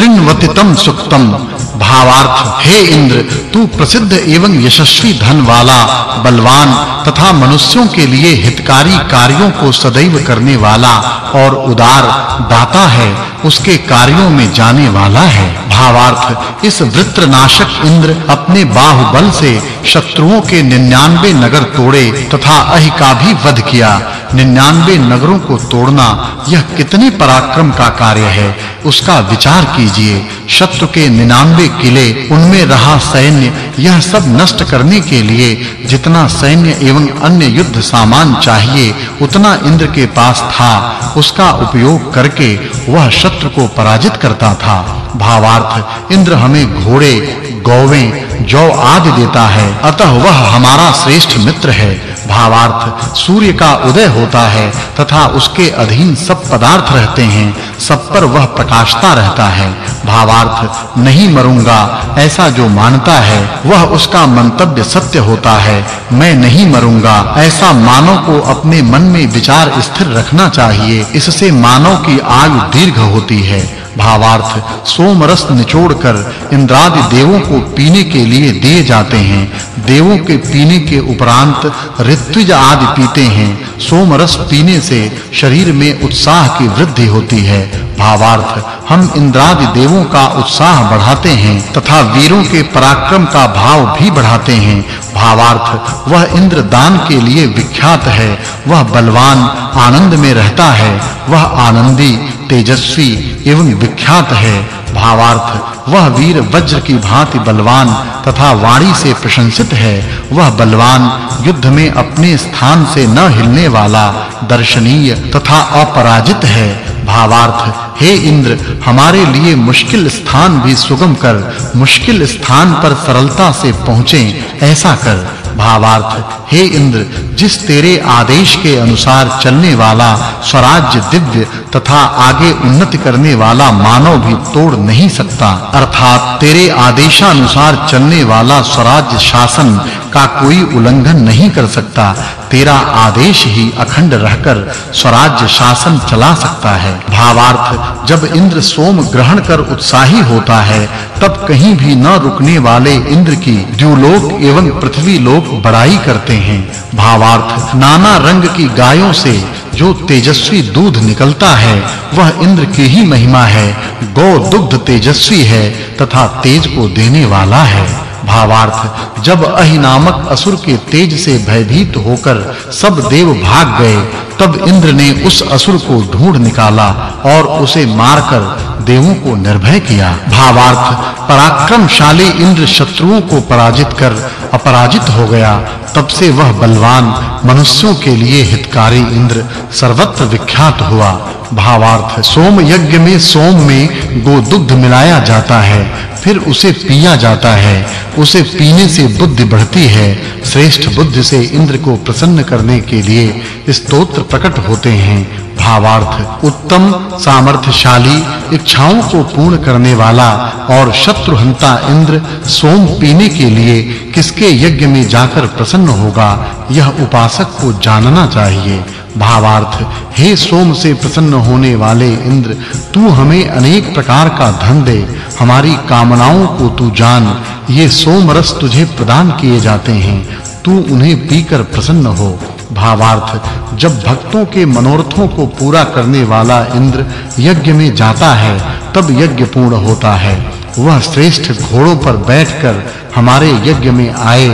त्रिनवतितम सुक्तम। भावार्थ, हे इंद्र, तू प्रसिद्ध एवं यशस्वी धन वाला बलवान तथा मनुष्यों के लिए हितकारी कार्यों को सदैव करने वाला और उदार दाता है, उसके कार्यों में जाने वाला है। भावार्थ, इस वृत्रनाशक इंद्र अपने बाहुबल से शत्रुओं के 99 नगर तोड़े तथा अहि का भी वध किया। 99 नगरों को तोड़ना यह कितने पराक्रम का कार्य है, उसका विचार कीजिए। शत्रु के 99 किले, उनमें रहा सैन्य, यह सब नष्ट करने के लिए जितना सैन्य एवं अन्य युद्ध सामान चाहिए, उतना इंद्र के पास था। उसका उपयोग करके वह शत्रु को पराजित करता था। भावार्थ, इंद्र हमें घोड़े, गौवें, जौ आदि देता है। अतः वह हमारा श्रेष्ठ मित्र है। भावार्थ सूर्य का उदय होता है तथा उसके अधीन सब पदार्थ रहते हैं, सब पर वह प्रकाशता रहता है। भावार्थ, नहीं मरूँगा, ऐसा जो मानता है, वह उसका मंतव्य सत्य होता है। मैं नहीं मरूँगा, ऐसा मानव को अपने मन में विचार स्थिर रखना चाहिए, इससे मानव की आयु दीर्घ होती है। भावार्थ सोम रस निचोड़कर इंद्रादि देवों को पीने के लिए दिए जाते हैं। देवों के पीने के उपरांत ऋत्विज आदि पीते हैं। सोम रस पीने से शरीर में उत्साह की वृद्धि होती है। भावार्थ। हम इंद्रादि देवों का उत्साह बढ़ाते हैं तथा वीरों के पराक्रम का भाव भी बढ़ाते हैं। भावार्थ, वह इंद्र दान के लिए विख्यात है। वह बलवान, आनंद में रहता है। वह आनंदी, तेजस्वी एवं विख्यात है। भावार्थ, वह वीर वज्र की भांति बलवान तथा वाणी से प्रशंसित है। वह बलवान, युद्ध में अपने स्थान से न हिलने वाला, दर्शनीय तथा अपराजित है। भावार्थ, हे इंद्र, हमारे लिए मुश्किल स्थान भी सुगम कर, मुश्किल स्थान पर सरलता से पहुँचे, ऐसा कर। भावार्थ, हे इंद्र जिस तेरे आदेश के अनुसार चलने वाला स्वराज्य दिव्य तथा आगे उन्नति करने वाला मानव भी तोड़ नहीं सकता। अर्थात तेरे आदेशानुसार चलने वाला स्वराज्य शासन का कोई उल्लंघन नहीं कर सकता। तेरा आदेश ही अखंड रहकर स्वराज्य शासन चला सकता है। भावार्थ, जब इंद्र सोम ग्रहण कर उत्साही होता है, तब कहीं भी न रुकने वाले इंद्र की द्युलोक एवं पृथ्वी लोक बड़ाई करते हैं। भावार्थ नाना रंग की गायों से जो तेजस्वी दूध निकलता है, वह इंद्र की ही महिमा है। गौ दुग्ध तेजस्वी है तथा तेज को देने वाला है। भावार्थ, जब अहि नामक असुर के तेज से भयभीत होकर सब देव भाग गए तब इंद्र ने उस असुर को ढूंढ निकाला और उसे मारकर देवों को निर्भय किया। भावार्थ, पराक्रमशाली इंद्र शत्रुओं को पराजित कर अपराजित हो गया। तब से वह बलवान, मनुष्यों के लिए हितकारी इंद्र सर्वत्र विख्यात हुआ। भावार्थ, सोम यज्ञ में सोम में गोदुग्ध मिलाया जाता है, फिर उसे पिया जाता है। उसे पीने से बुद्धि बढ़ती है। श्रेष्ठ बुद्धि से इंद्र को प्रसन्न करने के लिए स्तोत्र प्रकट होते हैं। भावार्थ, उत्तम, सामर्थ्यशाली, इच्छाओं को पूर्ण करने वाला और शत्रुहंता इंद्र सोम पीने के लिए किसके यज्ञ में जाकर प्रसन्न होगा, यह उपासक को जानना चाहिए। भावार्थ, हे सोम से प्रसन्न होने वाले इंद्र, तू हमें अनेक प्रकार का धन दे, हमारी कामनाओं को तू जान, ये सोम रस तुझे प्रदान किए जाते हैं, तू उन्हें पीकर प्रसन्न हो। भावार्थ, जब भक्तों के मनोरथों को पूरा करने वाला इंद्र यज्ञ में जाता है, तब यज्ञ पूर्ण होता है। वह श्रेष्ठ घोड़ों पर बैठकर हमारे यज्ञ में आए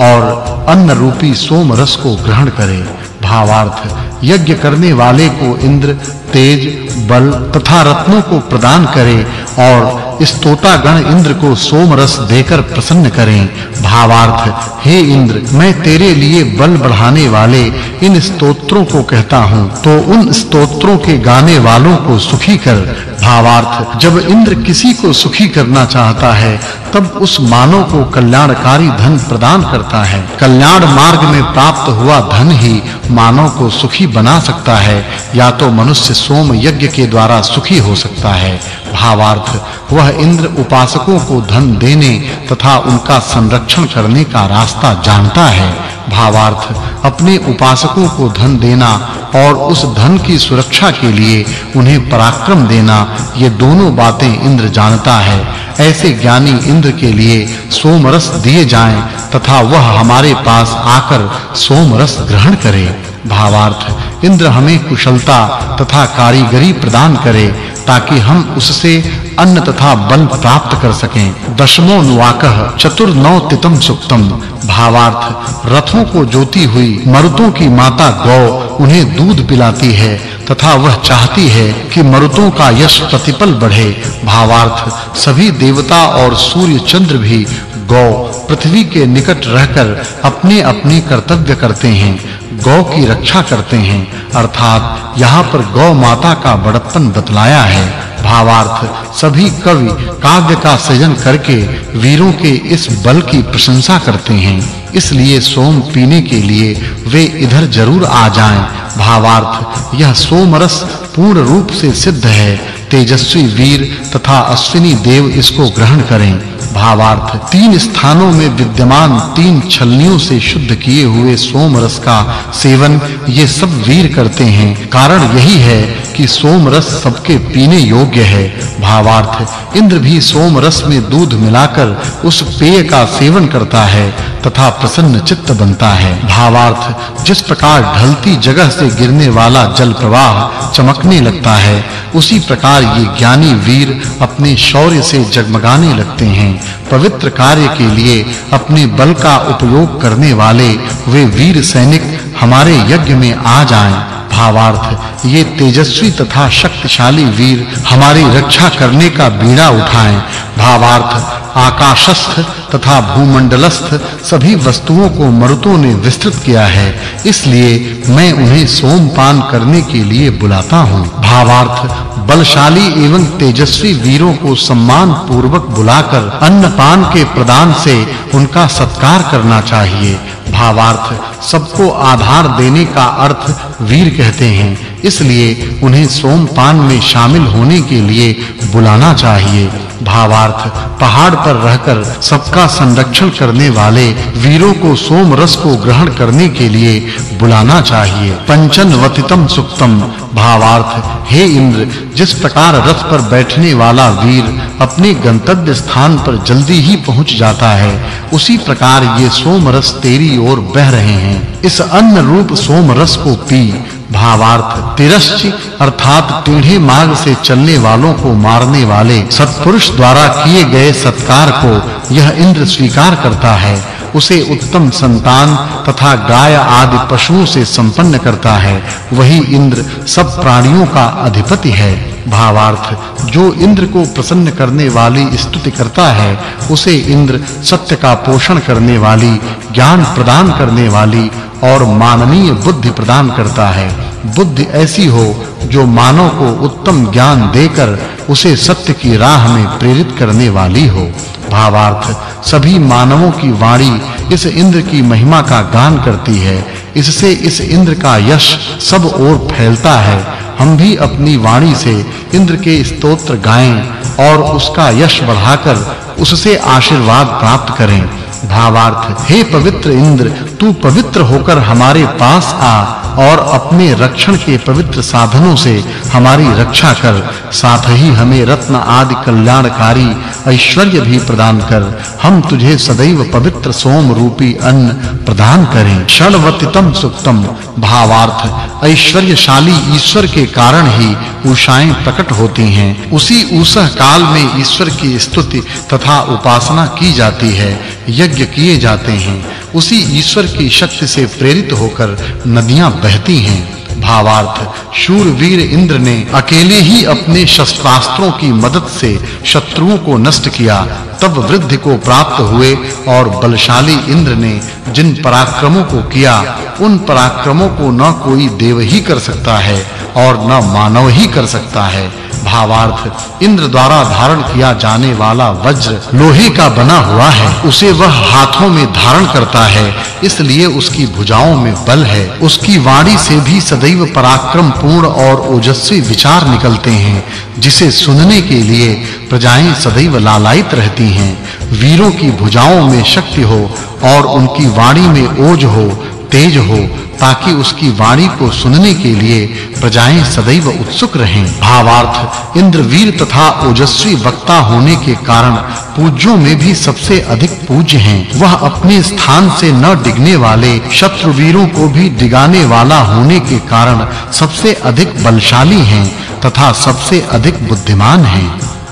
और अन्न रूपी सोम रस को ग्रहण करे। भावार्थ, यज्ञ करने वाले को इंद्र तेज, बल तथा रत्नों को प्रदान करे और स्तोता गण इंद्र को सोम रस देकर प्रसन्न करें। भावार्थ, हे इंद्र, मैं तेरे लिए बल बढ़ाने वाले इन स्तोत्रों को कहता हूँ। तो उन स्तोत्रों के गाने वालों को सुखी कर। भावार्थ, जब इंद्र किसी को सुखी करना चाहता है, तब उस मानव को कल्याणकारी धन प्रदान करता है। कल्याण मार्ग में प्राप्त हुआ धन ही मानव को सुखी बना सकता है, या तो मनुष्य सोम यज्ञ के द्वारा सुखी हो सकता है। भावार्थ। वह इंद्र उपासकों को धन देने तथा उनका संरक्षण करने का रास्ता जानता है। भावार्थ, अपने उपासकों को धन देना और उस धन की सुरक्षा के लिए उन्हें पराक्रम देना, ये दोनों बातें इंद्र जानता है। ऐसे ज्ञानी इंद्र के लिए सोमरस दिए जाएँ तथा वह हमारे पास आकर सोमरस ग्रहण करे। भावार्थ। इंद्र हमें कुशलता तथा कारीगरी प्रदान करे ताकि हम उससे अन्न तथा बल प्राप्त कर सकें। दशमो नुवाकह चतुर नौ तितम सुक्तम। भावार्थ, रथों को जोती हुई, मरुतों की माता गौ उन्हें दूध पिलाती है। तथा वह चाहती है कि मरुतों का यश प्रतिपल बढ़े। भावार्थ, सभी देवता और सूर्य चंद्र भी गौ पृथ्वी के निकट रहकर अपने-अपने कर्तव्य करते हैं, गौ की रक्षा करते हैं। अर्थात यहाँ पर गौ माता का बड़प्पन बतलाया है। भावार्थ, सभी कवि काव्य का सृजन करके वीरों के इस बल की प्रशंसा करते हैं। इसलिए सोम पीने के लिए वे इधर ज़रूर आ जाएँ। भावार्थ, यह सोमरस पूर्ण रूप से सिद्ध है। तेजस्वी वीर तथा अश्विनी देव इसको ग्रहण करें। भावार्थ तीन स्थानों में विद्यमान तीन छलनियों से शुद्ध किए हुए सोम रस का सेवन ये सब वीर करते हैं। कारण यही है कि सोम रस सबके पीने योग्य है। भावार्थ इंद्र भी सोम रस में दूध मिलाकर उस पेय का सेवन करता है। तथा प्रसन्न चित्त बनता है। भावार्थ, जिस प्रकार ढलती जगह से गिरने वाला जल प्रवाह चमकने लगता है, उसी प्रकार ये ज्ञानी वीर अपने शौर्य से जगमगाने लगते हैं। पवित्र कार्य के लिए अपने बल का उपयोग करने वाले वे वीर सैनिक हमारे यज्ञ में आ जाएँ। भावार्थ, ये तेजस्वी तथा शक्तिशाली वीर हमारी रक्षा करने का बीड़ा उठाएँ। भावार्थ, आकाशस्थ तथा भूमंडलस्थ सभी वस्तुओं को मरुतों ने विस्तृत किया है। इसलिए मैं उन्हें सोमपान करने के लिए बुलाता हूँ। भावार्थ, बलशाली एवं तेजस्वी वीरों को सम्मान पूर्वक बुलाकर अन्नपान के प्रदान से उनका सत्कार करना चाहिए। भावार्थ, सबको आधार देने का अर्थ वीर कहते हैं। इसलिए उन्हें सोमपान में शामिल होने के लिए बुलाना चाहिए। भावार्थ, पहाड़ पर रहकर सबका संरक्षण करने वाले वीरों को सोम रस को ग्रहण करने के लिए बुलाना चाहिए। पंचन वतितम सुक्तम। भावार्थ, हे इंद्र, जिस प्रकार रथ पर बैठने वाला वीर अपने गंतव्य स्थान पर जल्दी ही पहुँच जाता है, उसी प्रकार ये सोम रस तेरी ओर बह रहे हैं। इस अन्न रूप सोम रस को पी भावार्थ तिरश्च अर्थात टेढ़े मार्ग से चलने वालों को मारने वाले सत्पुरुष द्वारा किए गए सत्कार को यह इंद्र स्वीकार करता है। उसे उत्तम संतान तथा गाय आदि पशुओं से संपन्न करता है। वही इंद्र सब प्राणियों का अधिपति है। भावार्थ, जो इंद्र को प्रसन्न करने वाली स्तुति करता है, उसे इंद्र सत्य का पोषण करने वाली, ज्ञान प्रदान करने वाली और माननीय बुद्धि प्रदान करता है। बुद्धि ऐसी हो जो मानव को उत्तम ज्ञान देकर उसे सत्य की राह में प्रेरित करने वाली हो। भावार्थ, सभी मानवों की वाणी इस इंद्र की महिमा का गान करती है। इससे इस इंद्र का यश सब ओर फैलता है। हम भी अपनी वाणी से इंद्र के स्तोत्र गाएँ और उसका यश बढ़ाकर उससे आशीर्वाद प्राप्त करें। भावार्थ हे पवित्र इंद्र, तू पवित्र होकर हमारे पास आ और अपने रक्षण के पवित्र साधनों से हमारी रक्षा कर। साथ ही हमें रत्न आदि कल्याणकारी ऐश्वर्य भी प्रदान कर। हम तुझे सदैव पवित्र सोम रूपी अन्न प्रदान करें। षणवतितम सुक्तम। भावार्थ, ऐश्वर्यशाली ईश्वर के कारण ही उषाएँ प्रकट होती हैं। उसी उषः काल में ईश्वर की स्तुति तथा उपासना की जाती है। यज्ञ किए जाते हैं। उसी ईश्वर की शक्ति से प्रेरित होकर नदियाँ बहती हैं। भावार्थ, शूरवीर इंद्र ने अकेले ही अपने शस्त्रास्त्रों की मदद से शत्रुओं को नष्ट किया। तब वृद्धि को प्राप्त हुए और बलशाली इंद्र ने जिन पराक्रमों को किया, उन पराक्रमों को न कोई देव ही कर सकता है और न मानव ही कर सकता है। भावार्थ। इंद्र द्वारा धारण किया जाने वाला वज्र लोहे का बना हुआ है। उसे वह हाथों में धारण करता है, इसलिए उसकी भुजाओं में बल है। उसकी वाणी से भी सदैव पराक्रम पूर्ण और ओजस्वी विचार निकलते हैं, जिसे सुनने के लिए प्रजाएँ सदैव लालायित रहती हैं। वीरों की भुजाओं में शक्ति हो और उनकी वाणी में ओज हो, तेज हो ताकि उसकी वाणी को सुनने के लिए प्रजाएँ सदैव उत्सुक रहें। भावार्थ इंद्र वीर तथा ओजस्वी वक्ता होने के कारण पूज्यों में भी सबसे अधिक पूज्य हैं। वह अपने स्थान से न डिगने वाले शत्रुवीरों को भी डिगाने वाला होने के कारण सबसे अधिक बलशाली हैं तथा सबसे अधिक बुद्धिमान हैं।